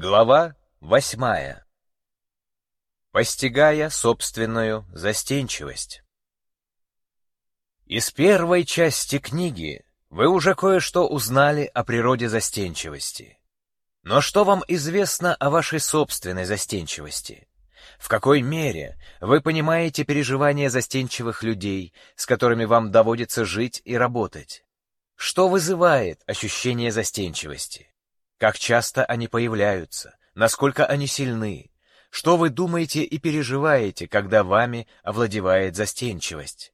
Глава восьмая. Постигая собственную застенчивость. Из первой части книги вы уже кое-что узнали о природе застенчивости. Но что вам известно о вашей собственной застенчивости? В какой мере вы понимаете переживания застенчивых людей, с которыми вам доводится жить и работать? Что вызывает ощущение застенчивости? Как часто они появляются, насколько они сильны, что вы думаете и переживаете, когда вами овладевает застенчивость?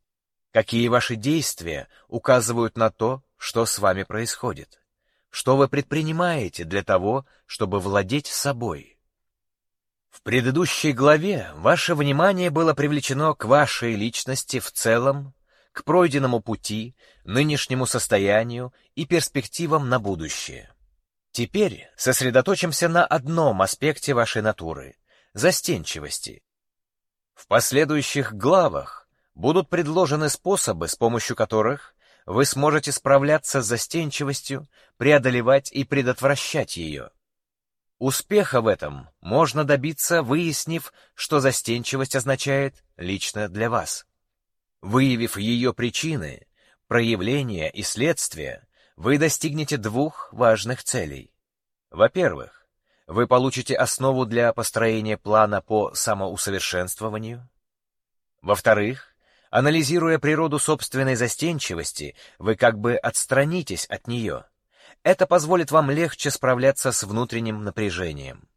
Какие ваши действия указывают на то, что с вами происходит? Что вы предпринимаете для того, чтобы владеть собой? В предыдущей главе ваше внимание было привлечено к вашей личности в целом, к пройденному пути, нынешнему состоянию и перспективам на будущее. Теперь сосредоточимся на одном аспекте вашей натуры — застенчивости. В последующих главах будут предложены способы, с помощью которых вы сможете справляться с застенчивостью, преодолевать и предотвращать ее. Успеха в этом можно добиться, выяснив, что застенчивость означает лично для вас. Выявив ее причины, проявления и следствия, вы достигнете двух важных целей. Во-первых, вы получите основу для построения плана по самоусовершенствованию. Во-вторых, анализируя природу собственной застенчивости, вы как бы отстранитесь от нее. Это позволит вам легче справляться с внутренним напряжением.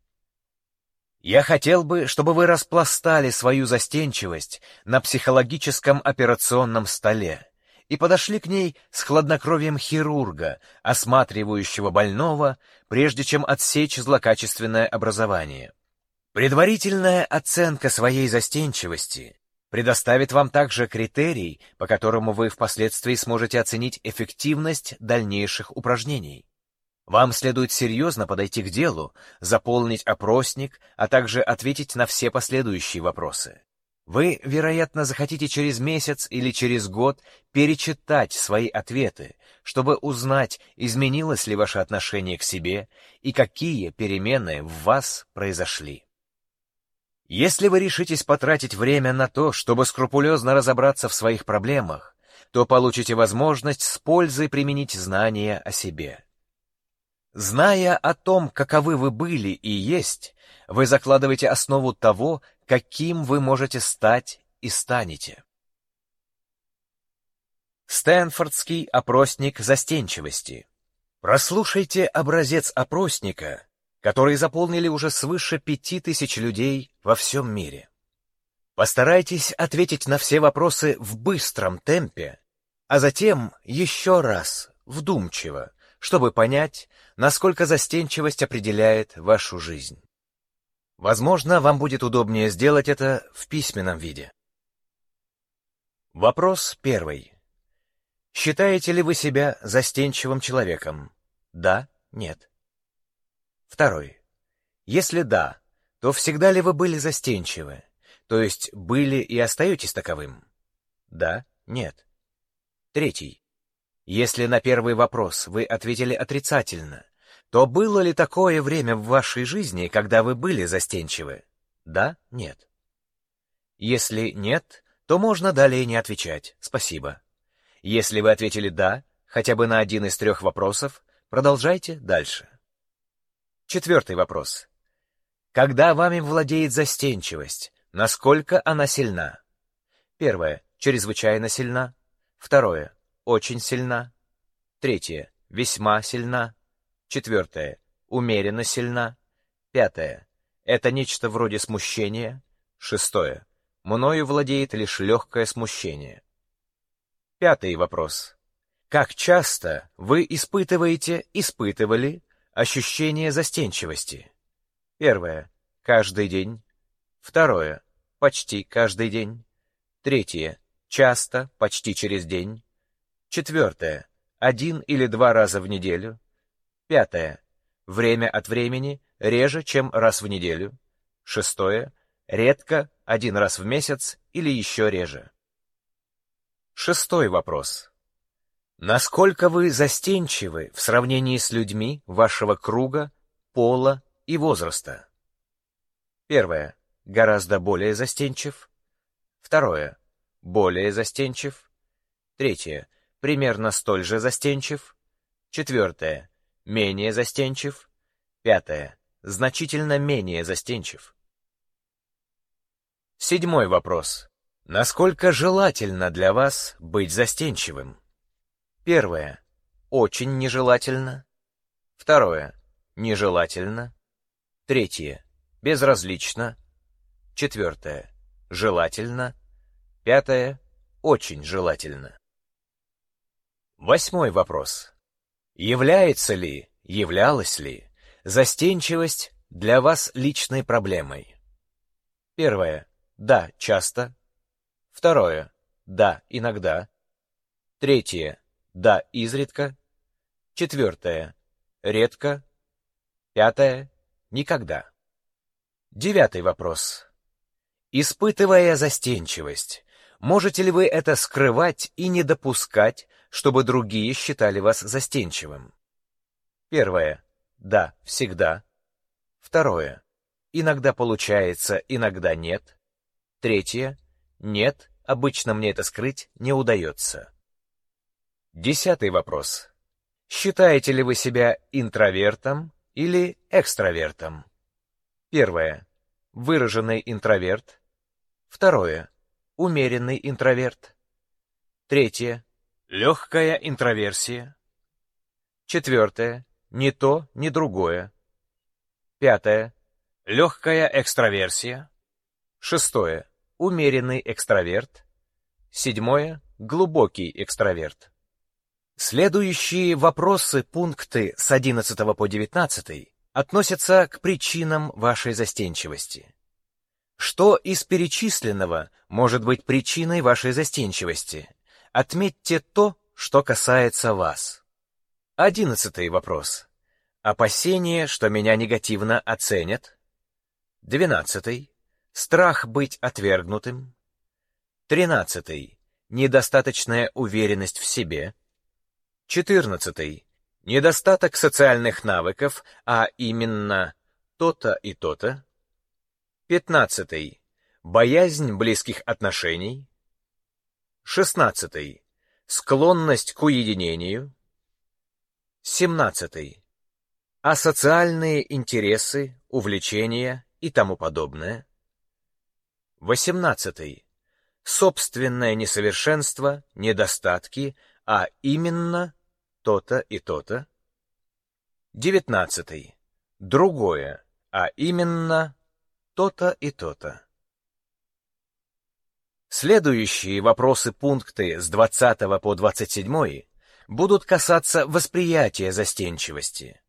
Я хотел бы, чтобы вы распластали свою застенчивость на психологическом операционном столе и подошли к ней с хладнокровием хирурга, осматривающего больного, прежде чем отсечь злокачественное образование. Предварительная оценка своей застенчивости предоставит вам также критерий, по которому вы впоследствии сможете оценить эффективность дальнейших упражнений. Вам следует серьезно подойти к делу, заполнить опросник, а также ответить на все последующие вопросы. Вы, вероятно, захотите через месяц или через год перечитать свои ответы, чтобы узнать, изменилось ли ваше отношение к себе и какие перемены в вас произошли. Если вы решитесь потратить время на то, чтобы скрупулезно разобраться в своих проблемах, то получите возможность с пользой применить знания о себе. Зная о том, каковы вы были и есть, вы закладываете основу того, каким вы можете стать и станете. Стэнфордский опросник застенчивости. Прослушайте образец опросника, который заполнили уже свыше пяти тысяч людей во всем мире. Постарайтесь ответить на все вопросы в быстром темпе, а затем еще раз, вдумчиво, чтобы понять, насколько застенчивость определяет вашу жизнь. Возможно, вам будет удобнее сделать это в письменном виде. Вопрос первый. Считаете ли вы себя застенчивым человеком? Да, нет. Второй. Если да, то всегда ли вы были застенчивы? То есть были и остаетесь таковым? Да, нет. Третий. Если на первый вопрос вы ответили отрицательно, то было ли такое время в вашей жизни, когда вы были застенчивы? Да, нет. Если нет, то можно далее не отвечать. Спасибо. Если вы ответили «да», хотя бы на один из трех вопросов, продолжайте дальше. Четвертый вопрос. Когда вами владеет застенчивость, насколько она сильна? Первое. Чрезвычайно сильна. Второе. Очень сильна. Третье. Весьма сильна. Четвертое. Умеренно сильна. Пятое. Это нечто вроде смущения. Шестое. Мною владеет лишь легкое смущение. Пятый вопрос. Как часто вы испытываете, испытывали ощущение застенчивости? Первое. Каждый день. Второе. Почти каждый день. Третье. Часто, почти через день. Четвертое. Один или два раза в неделю. Пятое. Время от времени реже, чем раз в неделю. Шестое. Редко, один раз в месяц или еще реже. Шестой вопрос. Насколько вы застенчивы в сравнении с людьми вашего круга, пола, и возраста. Первое. Гораздо более застенчив. Второе. Более застенчив. Третье. Примерно столь же застенчив. Четвертое. Менее застенчив. Пятое. Значительно менее застенчив. Седьмой вопрос. Насколько желательно для вас быть застенчивым? Первое. Очень нежелательно. Второе. Нежелательно. Третье. Безразлично. Четвертое. Желательно. Пятое. Очень желательно. Восьмой вопрос. Является ли, являлась ли застенчивость для вас личной проблемой? Первое. Да, часто. Второе. Да, иногда. Третье. Да, изредка. Четвертое. Редко. Пятое. Никогда. Девятый вопрос. Испытывая застенчивость, можете ли вы это скрывать и не допускать, чтобы другие считали вас застенчивым? Первое. Да, всегда. Второе. Иногда получается, иногда нет. Третье. Нет, обычно мне это скрыть не удается. Десятый вопрос. Считаете ли вы себя интровертом или экстравертом? Первое. Выраженный интроверт. Второе. Умеренный интроверт. Третье. Легкая интроверсия. Четвертое. Ни то, ни другое. Пятое. Легкая экстраверсия. Шестое. Умеренный экстраверт. Седьмое. Глубокий экстраверт. Следующие вопросы, пункты с 11 по 19 относятся к причинам вашей застенчивости. Что из перечисленного может быть причиной вашей застенчивости? Отметьте то, что касается вас. Одиннадцатый вопрос. Опасение, что меня негативно оценят. Двенадцатый. Страх быть отвергнутым. Тринадцатый. Недостаточная уверенность в себе. Четырнадцатый. Недостаток социальных навыков, а именно то-то и то-то. Пятнадцатый. Боязнь близких отношений. Шестнадцатый. Склонность к уединению. Семнадцатый. Асоциальные интересы, увлечения и тому подобное. Восемнадцатый. Собственное несовершенство, недостатки, а именно то-то и то-то. Девятнадцатый. Другое, а именно то-то и то-то. Следующие вопросы-пункты с 20 по 27 будут касаться восприятия застенчивости.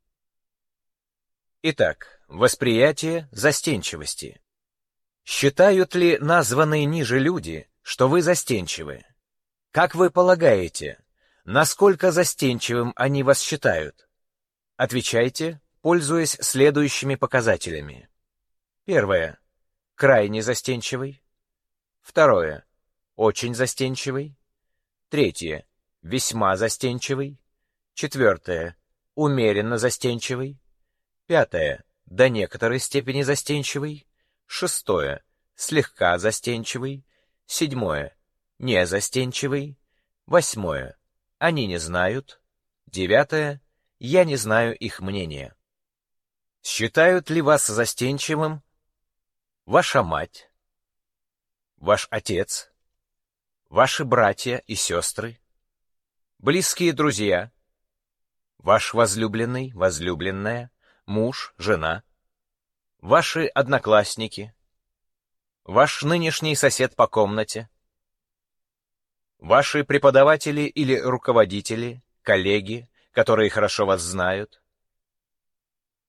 Итак, восприятие застенчивости. Считают ли названные ниже люди, что вы застенчивы? Как вы полагаете, Насколько застенчивым они вас считают? Отвечайте, пользуясь следующими показателями. Первое. Крайне застенчивый. Второе. Очень застенчивый. Третье. Весьма застенчивый. Четвертое. Умеренно застенчивый. Пятое. До некоторой степени застенчивый. Шестое. Слегка застенчивый. Седьмое. Не застенчивый. Восьмое. Они не знают. Девятое. Я не знаю их мнения. Считают ли вас застенчивым ваша мать, ваш отец, ваши братья и сестры, близкие друзья, ваш возлюбленный, возлюбленная, муж, жена, ваши одноклассники, ваш нынешний сосед по комнате, Ваши преподаватели или руководители, коллеги, которые хорошо вас знают?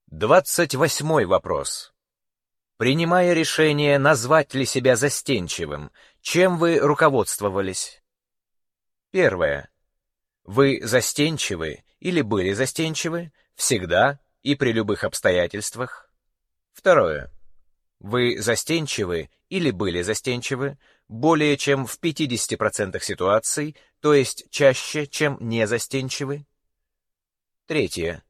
Двадцать восьмой вопрос. Принимая решение, назвать ли себя застенчивым, чем вы руководствовались? Первое. Вы застенчивы или были застенчивы всегда и при любых обстоятельствах? Второе. Вы застенчивы или были застенчивы более чем в 50% ситуаций, то есть чаще, чем не застенчивы? Третье.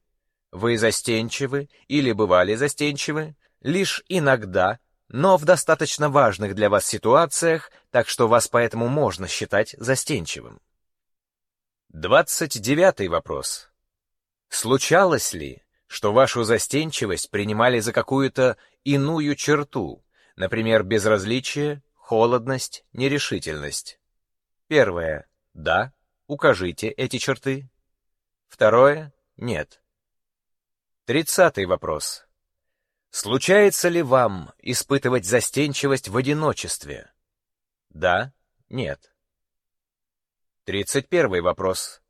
Вы застенчивы или бывали застенчивы лишь иногда, но в достаточно важных для вас ситуациях, так что вас поэтому можно считать застенчивым. Двадцать девятый вопрос. Случалось ли, что вашу застенчивость принимали за какую-то иную черту, например, безразличие, холодность, нерешительность? Первое. Да. Укажите эти черты. Второе. Нет. Тридцатый вопрос. Случается ли вам испытывать застенчивость в одиночестве? Да, нет. Тридцать первый вопрос.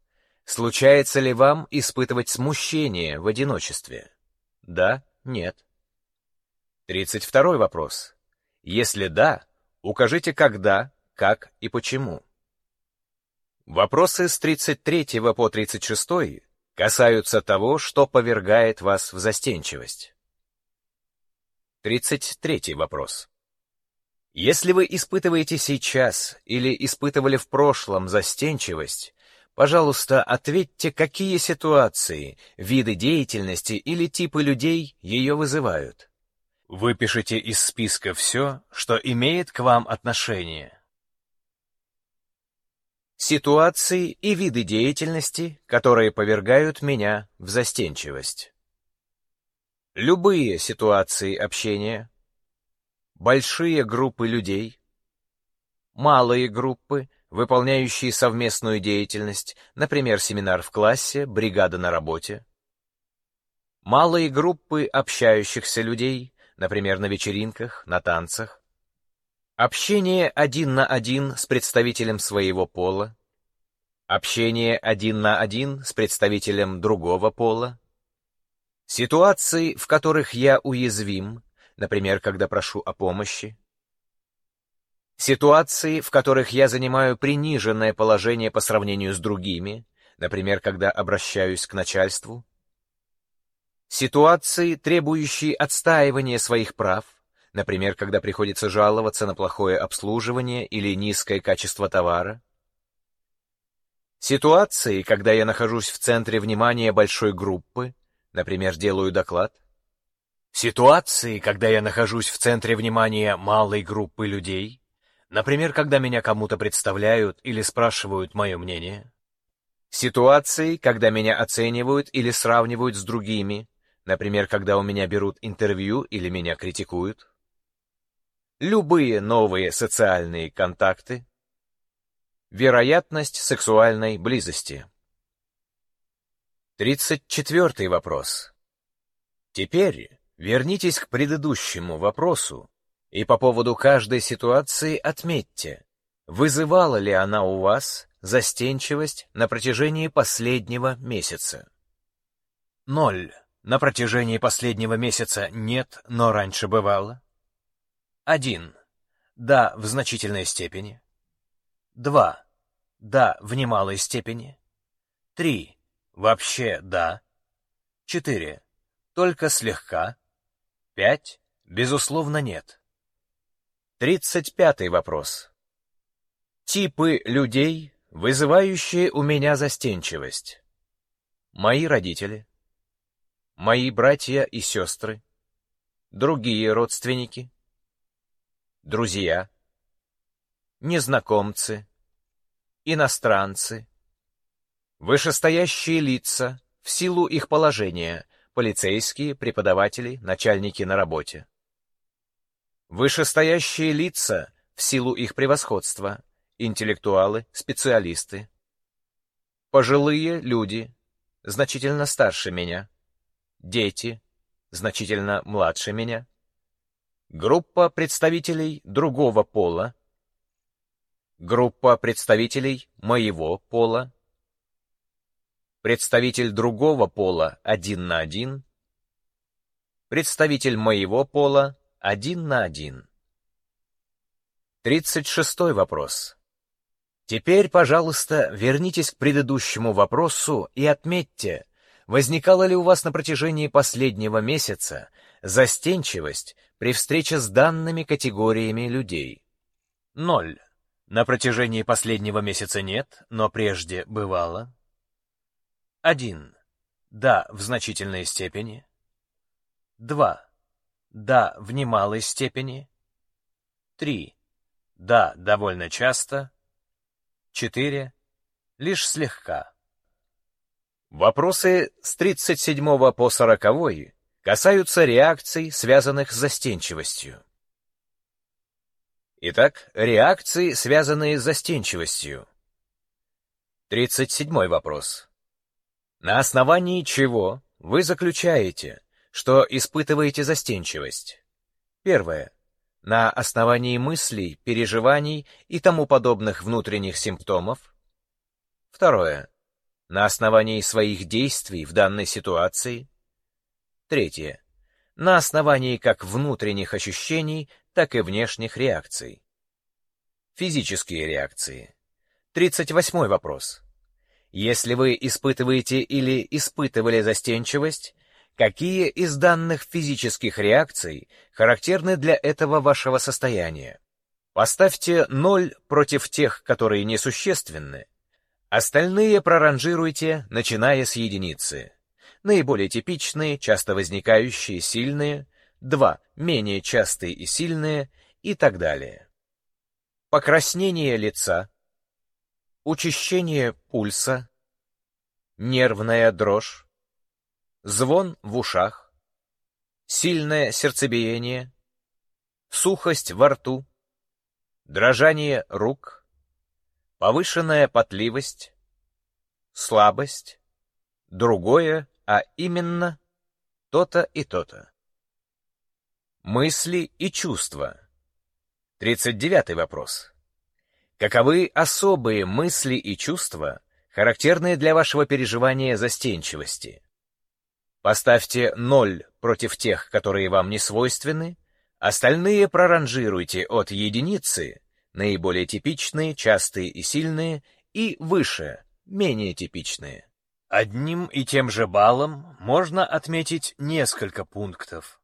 Случается ли вам испытывать смущение в одиночестве? Да, нет. Тридцать второй вопрос. Если да, укажите когда, как и почему. Вопросы с 33 по 36 касаются того, что повергает вас в застенчивость. 33 вопрос. Если вы испытываете сейчас или испытывали в прошлом застенчивость, пожалуйста, ответьте, какие ситуации, виды деятельности или типы людей ее вызывают. Выпишите из списка все, что имеет к вам отношение. Ситуации и виды деятельности, которые повергают меня в застенчивость. Любые ситуации общения, большие группы людей, малые группы, выполняющие совместную деятельность, например, семинар в классе, бригада на работе, малые группы общающихся людей, например, на вечеринках, на танцах, Общение один на один с представителем своего пола. Общение один на один с представителем другого пола. Ситуации, в которых я уязвим, например, когда прошу о помощи. Ситуации, в которых я занимаю приниженное положение по сравнению с другими, например, когда обращаюсь к начальству. Ситуации, требующие отстаивания своих прав, например, когда приходится жаловаться на плохое обслуживание или низкое качество товара. Ситуации, когда я нахожусь в центре внимания большой группы, например, делаю доклад. Ситуации, когда я нахожусь в центре внимания малой группы людей, например, когда меня кому-то представляют или спрашивают мое мнение. Ситуации, когда меня оценивают или сравнивают с другими, например, когда у меня берут интервью или меня критикуют любые новые социальные контакты, вероятность сексуальной близости. 34 вопрос. Теперь вернитесь к предыдущему вопросу и по поводу каждой ситуации отметьте, вызывала ли она у вас застенчивость на протяжении последнего месяца. 0. На протяжении последнего месяца нет, но раньше бывало. 1. Да, в значительной степени. 2. Да, в немалой степени. 3. Вообще да. 4. Только слегка. 5. Безусловно, нет. 35 вопрос. Типы людей, вызывающие у меня застенчивость. Мои родители. Мои братья и сестры. Другие родственники друзья, незнакомцы, иностранцы, вышестоящие лица в силу их положения, полицейские, преподаватели, начальники на работе. Вышестоящие лица в силу их превосходства, интеллектуалы, специалисты. Пожилые люди, значительно старше меня. Дети, значительно младше меня. Группа представителей другого пола. Группа представителей моего пола. Представитель другого пола один на один. Представитель моего пола один на один. Тридцать шестой вопрос. Теперь, пожалуйста, вернитесь к предыдущему вопросу и отметьте, возникала ли у вас на протяжении последнего месяца застенчивость при встрече с данными категориями людей. Ноль. На протяжении последнего месяца нет, но прежде бывало. Один. Да, в значительной степени. 2. Да, в немалой степени. 3. Да, довольно часто. 4. Лишь слегка. Вопросы с 37 по 40 касаются реакций, связанных с застенчивостью. Итак, реакции, связанные с застенчивостью. 37 вопрос. На основании чего вы заключаете, что испытываете застенчивость? Первое. На основании мыслей, переживаний и тому подобных внутренних симптомов. Второе. На основании своих действий в данной ситуации. Третье. На основании как внутренних ощущений, так и внешних реакций. Физические реакции. 38 вопрос. Если вы испытываете или испытывали застенчивость, какие из данных физических реакций характерны для этого вашего состояния? Поставьте 0 против тех, которые несущественны. Остальные проранжируйте, начиная с единицы. Наиболее типичные, часто возникающие, сильные, два менее частые и сильные и так далее. Покраснение лица, учащение пульса, нервная дрожь, звон в ушах, сильное сердцебиение, сухость во рту, дрожание рук, повышенная потливость, слабость, другое, а именно то-то и то-то. Мысли и чувства. 39 вопрос. Каковы особые мысли и чувства, характерные для вашего переживания застенчивости? Поставьте 0 против тех, которые вам не свойственны, остальные проранжируйте от единицы, наиболее типичные, частые и сильные, и выше, менее типичные. Одним и тем же баллом можно отметить несколько пунктов.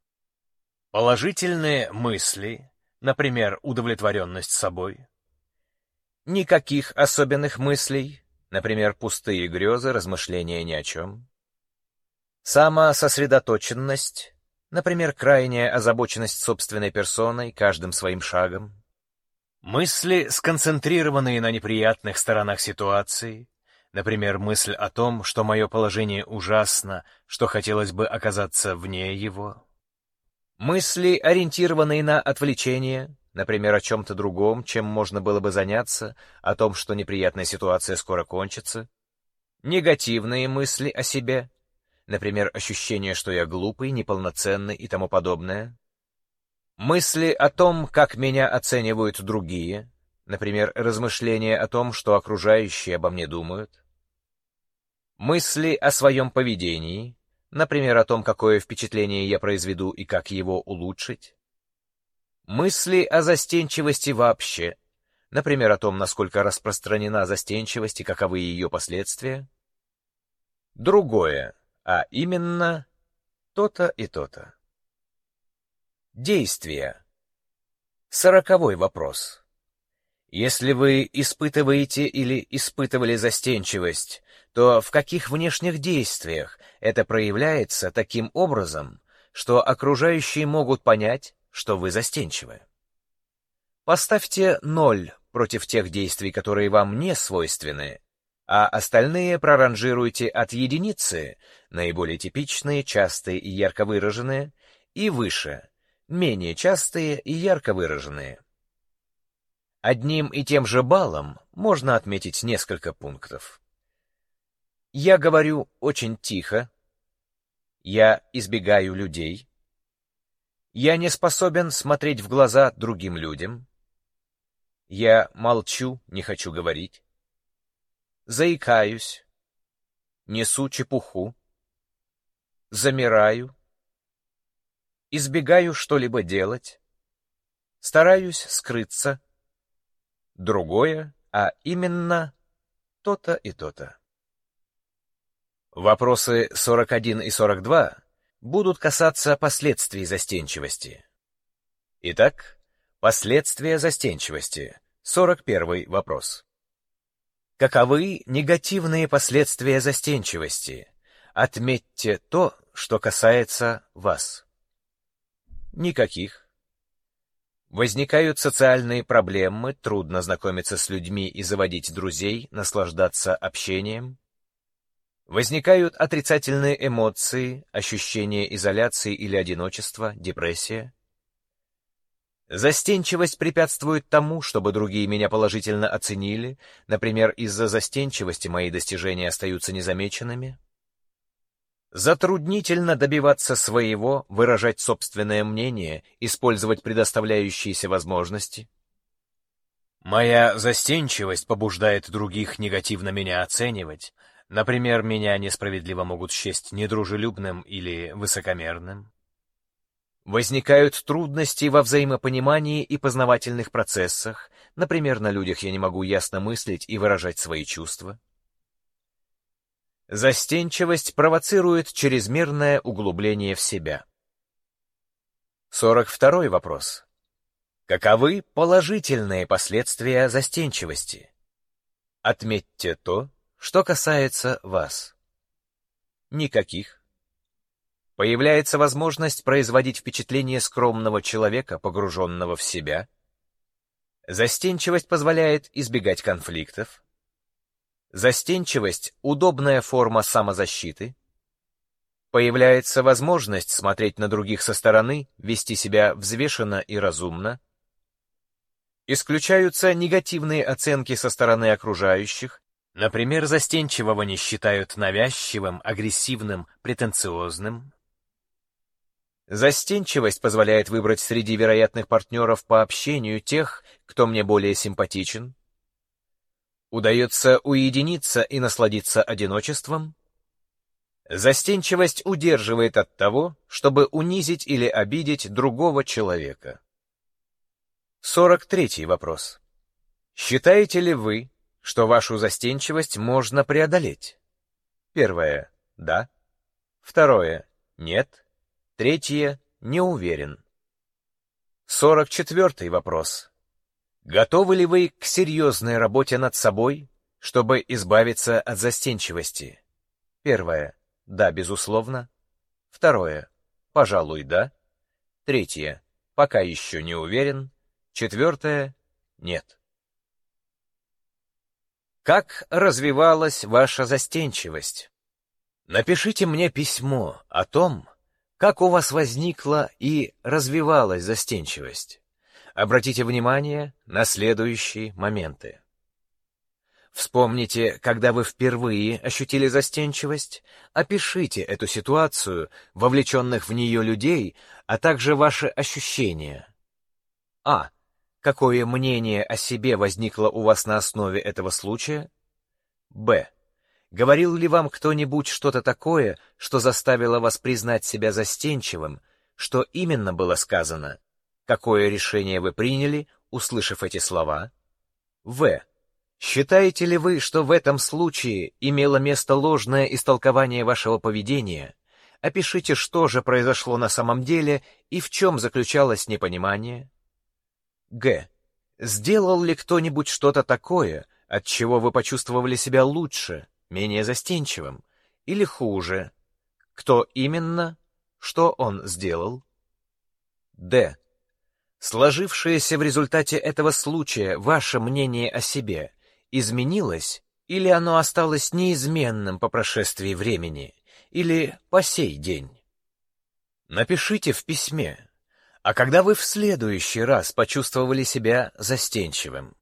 Положительные мысли, например, удовлетворенность собой. Никаких особенных мыслей, например, пустые грезы, размышления ни о чем. Самососредоточенность, например, крайняя озабоченность собственной персоной, каждым своим шагом. Мысли, сконцентрированные на неприятных сторонах ситуации, например, мысль о том, что мое положение ужасно, что хотелось бы оказаться вне его. Мысли, ориентированные на отвлечение, например, о чем-то другом, чем можно было бы заняться, о том, что неприятная ситуация скоро кончится. Негативные мысли о себе, например, ощущение, что я глупый, неполноценный и тому подобное. Мысли о том, как меня оценивают другие, например, размышления о том, что окружающие обо мне думают. Мысли о своем поведении, Например, о том, какое впечатление я произведу и как его улучшить. Мысли о застенчивости вообще. Например, о том, насколько распространена застенчивость и каковы ее последствия. Другое, а именно то-то и то-то. Действия. Сороковой вопрос. Если вы испытываете или испытывали застенчивость, то в каких внешних действиях это проявляется таким образом, что окружающие могут понять, что вы застенчивы. Поставьте ноль против тех действий, которые вам не свойственны, а остальные проранжируйте от единицы, наиболее типичные, частые и ярко выраженные, и выше, менее частые и ярко выраженные. Одним и тем же баллом можно отметить несколько пунктов. Я говорю очень тихо. Я избегаю людей. Я не способен смотреть в глаза другим людям. Я молчу, не хочу говорить. Заикаюсь. Несу чепуху. Замираю. Избегаю что-либо делать. Стараюсь скрыться. Другое, а именно то-то и то-то. Вопросы 41 и 42 будут касаться последствий застенчивости. Итак, последствия застенчивости. 41 вопрос. Каковы негативные последствия застенчивости, Отметьте то, что касается вас. Никаких. Возникают социальные проблемы, трудно знакомиться с людьми и заводить друзей, наслаждаться общением. Возникают отрицательные эмоции, ощущение изоляции или одиночества, депрессия. Застенчивость препятствует тому, чтобы другие меня положительно оценили, например, из-за застенчивости мои достижения остаются незамеченными. Затруднительно добиваться своего, выражать собственное мнение, использовать предоставляющиеся возможности. Моя застенчивость побуждает других негативно меня оценивать, Например, меня несправедливо могут счесть недружелюбным или высокомерным. Возникают трудности во взаимопонимании и познавательных процессах, например, на людях я не могу ясно мыслить и выражать свои чувства. Застенчивость провоцирует чрезмерное углубление в себя. 42 вопрос. Каковы положительные последствия застенчивости? Отметьте то, что касается вас. Никаких. Появляется возможность производить впечатление скромного человека, погруженного в себя. Застенчивость позволяет избегать конфликтов. Застенчивость — удобная форма самозащиты. Появляется возможность смотреть на других со стороны, вести себя взвешенно и разумно. Исключаются негативные оценки со стороны окружающих, Например, застенчивого не считают навязчивым, агрессивным, претенциозным. Застенчивость позволяет выбрать среди вероятных партнеров по общению тех, кто мне более симпатичен. Удается уединиться и насладиться одиночеством. Застенчивость удерживает от того, чтобы унизить или обидеть другого человека. 43 вопрос. Считаете ли вы, что вашу застенчивость можно преодолеть. Первое — да. Второе — нет. Третье — не уверен. Сорок четвертый вопрос. Готовы ли вы к серьезной работе над собой, чтобы избавиться от застенчивости? Первое — да, безусловно. Второе — пожалуй, да. Третье — пока еще не уверен. Четвертое — нет. Как развивалась ваша застенчивость? Напишите мне письмо о том, как у вас возникла и развивалась застенчивость. Обратите внимание на следующие моменты. Вспомните, когда вы впервые ощутили застенчивость, опишите эту ситуацию, вовлеченных в нее людей, а также ваши ощущения. А. Какое мнение о себе возникло у вас на основе этого случая? Б. Говорил ли вам кто-нибудь что-то такое, что заставило вас признать себя застенчивым? Что именно было сказано? Какое решение вы приняли, услышав эти слова? В. Считаете ли вы, что в этом случае имело место ложное истолкование вашего поведения? Опишите, что же произошло на самом деле и в чем заключалось непонимание. Г. Сделал ли кто-нибудь что-то такое, от чего вы почувствовали себя лучше, менее застенчивым или хуже? Кто именно? Что он сделал? Д. Сложившееся в результате этого случая ваше мнение о себе изменилось или оно осталось неизменным по прошествии времени или по сей день? Напишите в письме, а когда вы в следующий раз почувствовали себя застенчивым?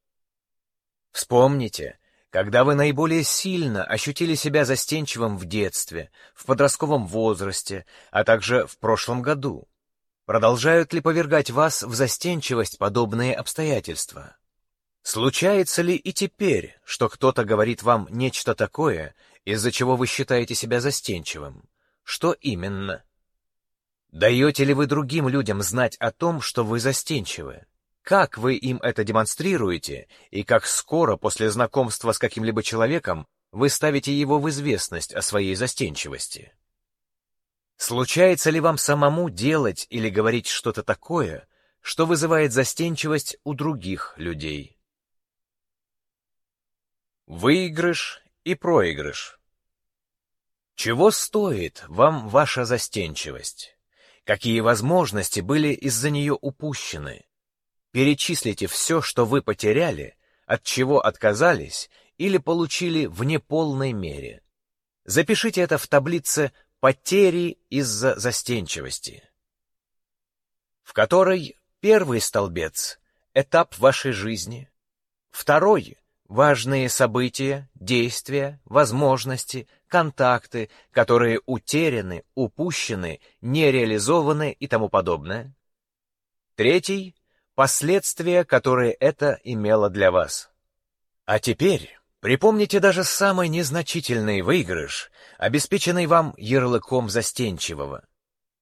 Вспомните, когда вы наиболее сильно ощутили себя застенчивым в детстве, в подростковом возрасте, а также в прошлом году. Продолжают ли повергать вас в застенчивость подобные обстоятельства? Случается ли и теперь, что кто-то говорит вам нечто такое, из-за чего вы считаете себя застенчивым? Что именно? Даете ли вы другим людям знать о том, что вы застенчивы? Как вы им это демонстрируете, и как скоро после знакомства с каким-либо человеком вы ставите его в известность о своей застенчивости? Случается ли вам самому делать или говорить что-то такое, что вызывает застенчивость у других людей? Выигрыш и проигрыш Чего стоит вам ваша застенчивость? Какие возможности были из-за нее упущены? Перечислите все, что вы потеряли, от чего отказались или получили в неполной мере. Запишите это в таблице «Потери из-за застенчивости», в которой первый столбец — этап вашей жизни, второй — важные события, действия, возможности, контакты, которые утеряны, упущены, не реализованы и тому подобное. Третий — последствия, которые это имело для вас. А теперь припомните даже самый незначительный выигрыш, обеспеченный вам ярлыком застенчивого.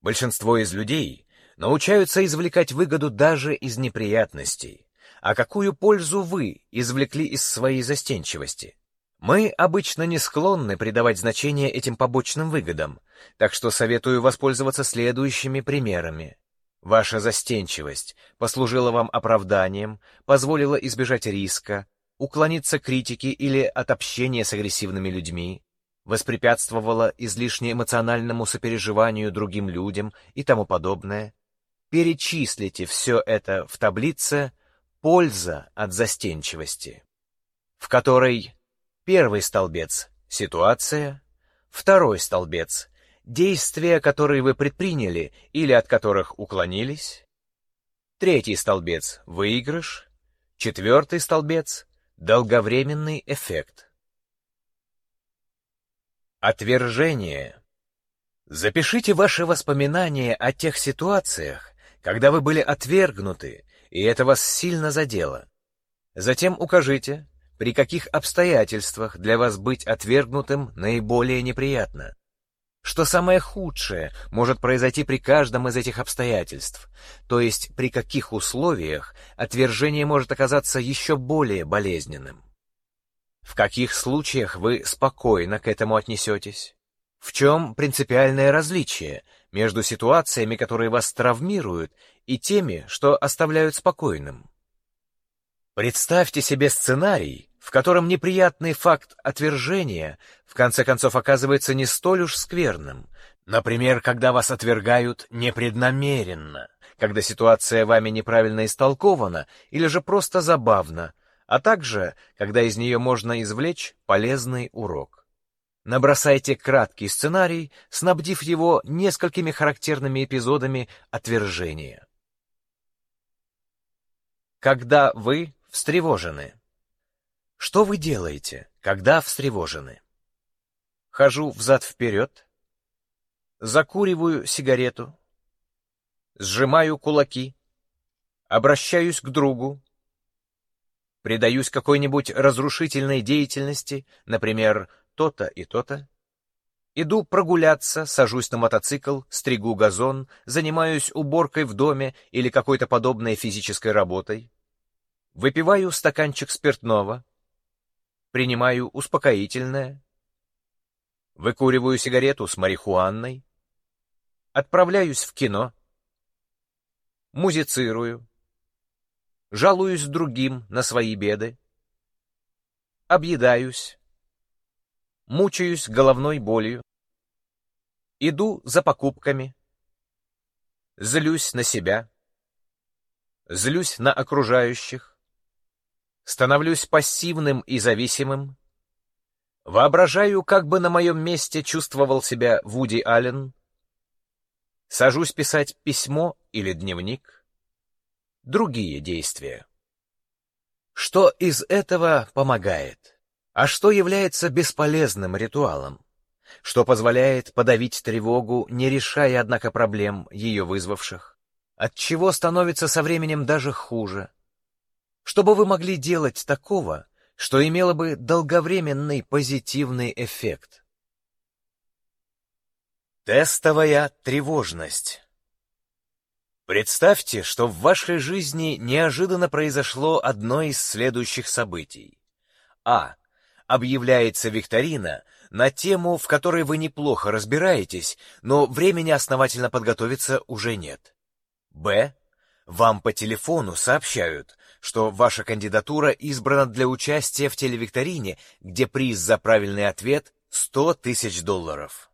Большинство из людей научаются извлекать выгоду даже из неприятностей. А какую пользу вы извлекли из своей застенчивости? Мы обычно не склонны придавать значение этим побочным выгодам, так что советую воспользоваться следующими примерами. Ваша застенчивость послужила вам оправданием, позволила избежать риска, уклониться критики или от общения с агрессивными людьми, воспрепятствовала излишне эмоциональному сопереживанию другим людям и тому подобное. Перечислите все это в таблице «Польза от застенчивости», в которой Первый столбец — ситуация. Второй столбец — действия, которые вы предприняли или от которых уклонились. Третий столбец — выигрыш. Четвертый столбец — долговременный эффект. Отвержение. Запишите ваши воспоминания о тех ситуациях, когда вы были отвергнуты, и это вас сильно задело. Затем укажите, при каких обстоятельствах для вас быть отвергнутым наиболее неприятно? Что самое худшее может произойти при каждом из этих обстоятельств, то есть при каких условиях отвержение может оказаться еще более болезненным? В каких случаях вы спокойно к этому отнесетесь? В чем принципиальное различие между ситуациями, которые вас травмируют, и теми, что оставляют спокойным? Представьте себе сценарий, в котором неприятный факт отвержения в конце концов оказывается не столь уж скверным. Например, когда вас отвергают непреднамеренно, когда ситуация вами неправильно истолкована или же просто забавна, а также, когда из нее можно извлечь полезный урок. Набросайте краткий сценарий, снабдив его несколькими характерными эпизодами отвержения. Когда вы встревожены. Что вы делаете, когда встревожены? Хожу взад-вперед, закуриваю сигарету, сжимаю кулаки, обращаюсь к другу, предаюсь какой-нибудь разрушительной деятельности, например, то-то и то-то, иду прогуляться, сажусь на мотоцикл, стригу газон, занимаюсь уборкой в доме или какой-то подобной физической работой, выпиваю стаканчик спиртного, принимаю успокоительное, выкуриваю сигарету с марихуаной, отправляюсь в кино, музицирую, жалуюсь другим на свои беды, объедаюсь, мучаюсь головной болью, иду за покупками, злюсь на себя, злюсь на окружающих, становлюсь пассивным и зависимым, воображаю, как бы на моем месте чувствовал себя Вуди Аллен, сажусь писать письмо или дневник, другие действия. Что из этого помогает? А что является бесполезным ритуалом? Что позволяет подавить тревогу, не решая, однако, проблем, ее вызвавших? От чего становится со временем даже хуже? чтобы вы могли делать такого, что имело бы долговременный позитивный эффект. Тестовая тревожность Представьте, что в вашей жизни неожиданно произошло одно из следующих событий. А. Объявляется викторина на тему, в которой вы неплохо разбираетесь, но времени основательно подготовиться уже нет. Б. Вам по телефону сообщают, что ваша кандидатура избрана для участия в телевикторине, где приз за правильный ответ 100 тысяч долларов.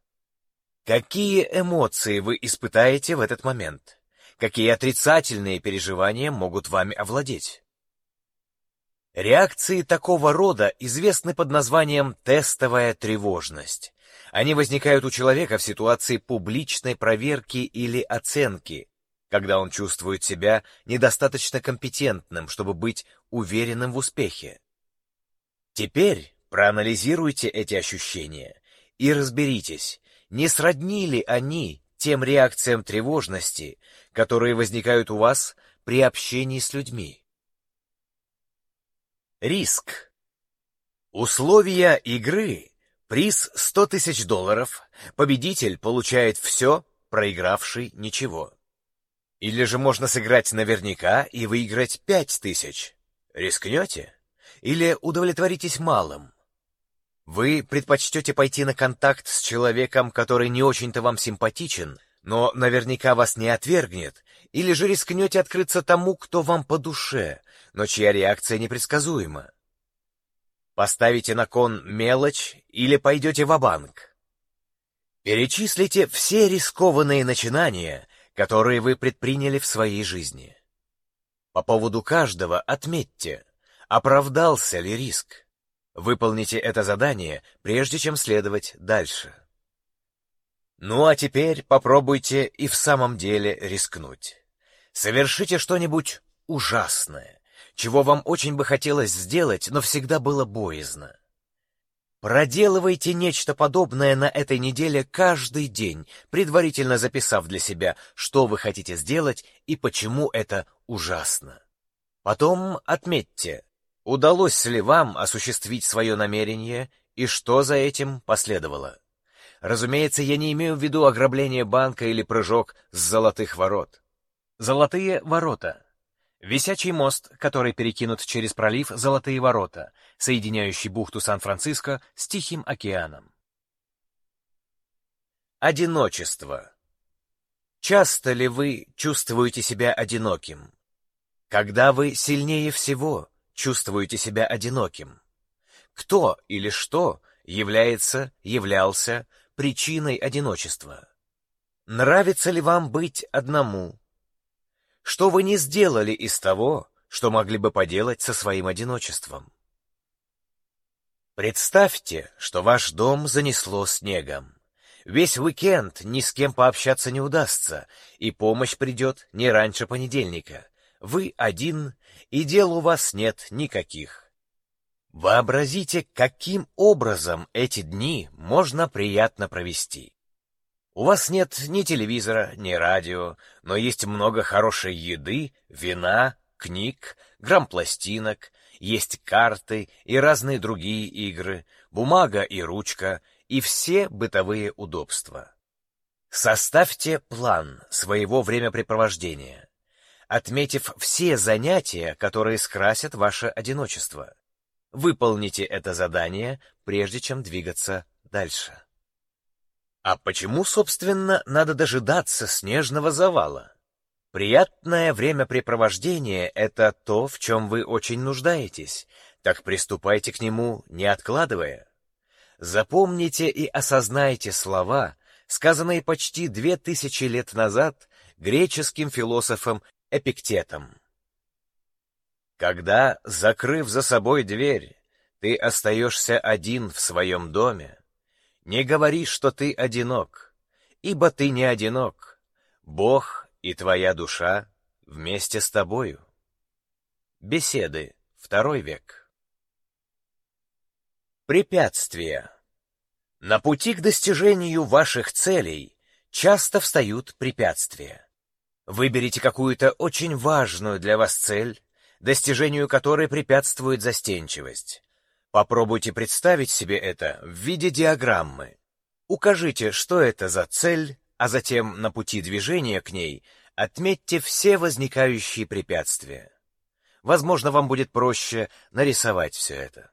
Какие эмоции вы испытаете в этот момент? Какие отрицательные переживания могут вами овладеть? Реакции такого рода известны под названием тестовая тревожность. Они возникают у человека в ситуации публичной проверки или оценки, когда он чувствует себя недостаточно компетентным, чтобы быть уверенным в успехе. Теперь проанализируйте эти ощущения и разберитесь, не сродни ли они тем реакциям тревожности, которые возникают у вас при общении с людьми. Риск. Условия игры. Приз 100 тысяч долларов. Победитель получает все, проигравший ничего. Или же можно сыграть наверняка и выиграть 5 тысяч. Рискнете? Или удовлетворитесь малым? Вы предпочтете пойти на контакт с человеком, который не очень-то вам симпатичен, но наверняка вас не отвергнет, или же рискнете открыться тому, кто вам по душе, но чья реакция непредсказуема? Поставите на кон мелочь или пойдете в банк Перечислите все рискованные начинания, которые вы предприняли в своей жизни. По поводу каждого отметьте, оправдался ли риск. Выполните это задание, прежде чем следовать дальше. Ну а теперь попробуйте и в самом деле рискнуть. Совершите что-нибудь ужасное, чего вам очень бы хотелось сделать, но всегда было боязно. Проделывайте нечто подобное на этой неделе каждый день, предварительно записав для себя, что вы хотите сделать и почему это ужасно. Потом отметьте, Удалось ли вам осуществить свое намерение и что за этим последовало? Разумеется, я не имею в виду ограбление банка или прыжок с золотых ворот. Золотые ворота. Висячий мост, который перекинут через пролив Золотые ворота, соединяющий бухту Сан-Франциско с Тихим океаном. Одиночество. Часто ли вы чувствуете себя одиноким? Когда вы сильнее всего чувствуете себя одиноким? Кто или что является, являлся причиной одиночества? Нравится ли вам быть одному? Что вы не сделали из того, что могли бы поделать со своим одиночеством? Представьте, что ваш дом занесло снегом. Весь уикенд ни с кем пообщаться не удастся, и помощь придет не раньше понедельника. Вы один, и дел у вас нет никаких. Вообразите, каким образом эти дни можно приятно провести. У вас нет ни телевизора, ни радио, но есть много хорошей еды, вина, книг, грампластинок, есть карты и разные другие игры, бумага и ручка, и все бытовые удобства. Составьте план своего времяпрепровождения отметив все занятия, которые скрасят ваше одиночество. Выполните это задание, прежде чем двигаться дальше. А почему, собственно, надо дожидаться снежного завала? Приятное времяпрепровождение — это то, в чем вы очень нуждаетесь, так приступайте к нему, не откладывая. Запомните и осознайте слова, сказанные почти две тысячи лет назад греческим философом Эпиктетом. Когда, закрыв за собой дверь, ты остаешься один в своем доме, не говори, что ты одинок, ибо ты не одинок. Бог и твоя душа вместе с тобою. Беседы. Второй век. Препятствия. На пути к достижению ваших целей часто встают препятствия. Выберите какую-то очень важную для вас цель, достижению которой препятствует застенчивость. Попробуйте представить себе это в виде диаграммы. Укажите, что это за цель, а затем на пути движения к ней отметьте все возникающие препятствия. Возможно, вам будет проще нарисовать все это.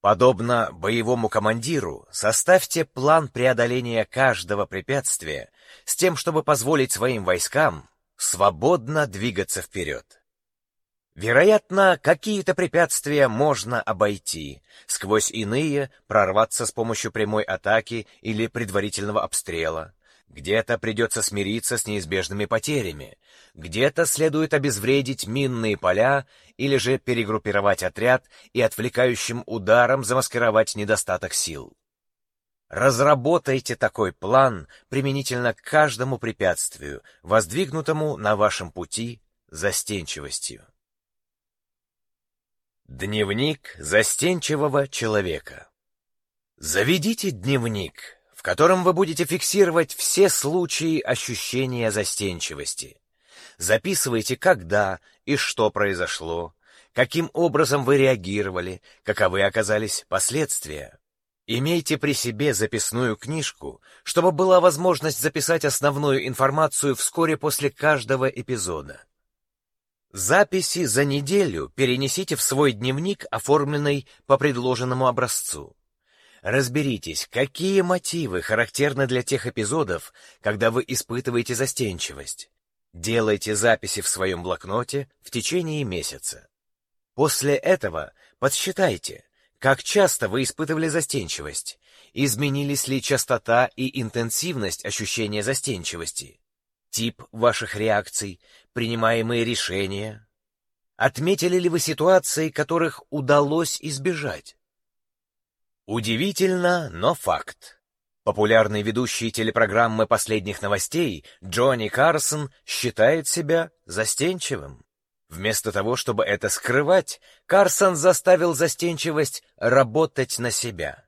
Подобно боевому командиру, составьте план преодоления каждого препятствия с тем, чтобы позволить своим войскам свободно двигаться вперед. Вероятно, какие-то препятствия можно обойти, сквозь иные прорваться с помощью прямой атаки или предварительного обстрела. Где-то придется смириться с неизбежными потерями, где-то следует обезвредить минные поля или же перегруппировать отряд и отвлекающим ударом замаскировать недостаток сил. Разработайте такой план применительно к каждому препятствию, воздвигнутому на вашем пути застенчивостью. Дневник застенчивого человека Заведите дневник, в котором вы будете фиксировать все случаи ощущения застенчивости. Записывайте, когда и что произошло, каким образом вы реагировали, каковы оказались последствия. Имейте при себе записную книжку, чтобы была возможность записать основную информацию вскоре после каждого эпизода. Записи за неделю перенесите в свой дневник, оформленный по предложенному образцу. Разберитесь, какие мотивы характерны для тех эпизодов, когда вы испытываете застенчивость. Делайте записи в своем блокноте в течение месяца. После этого подсчитайте, как часто вы испытывали застенчивость? Изменились ли частота и интенсивность ощущения застенчивости? Тип ваших реакций, принимаемые решения? Отметили ли вы ситуации, которых удалось избежать? Удивительно, но факт. Популярный ведущий телепрограммы последних новостей Джонни Карсон считает себя застенчивым. Вместо того, чтобы это скрывать, Карсон заставил застенчивость работать на себя.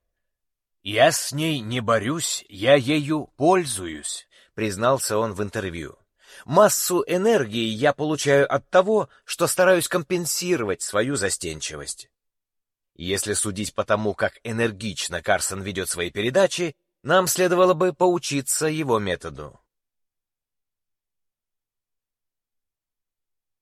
«Я с ней не борюсь, я ею пользуюсь», — признался он в интервью. «Массу энергии я получаю от того, что стараюсь компенсировать свою застенчивость». Если судить по тому, как энергично Карсон ведет свои передачи, нам следовало бы поучиться его методу.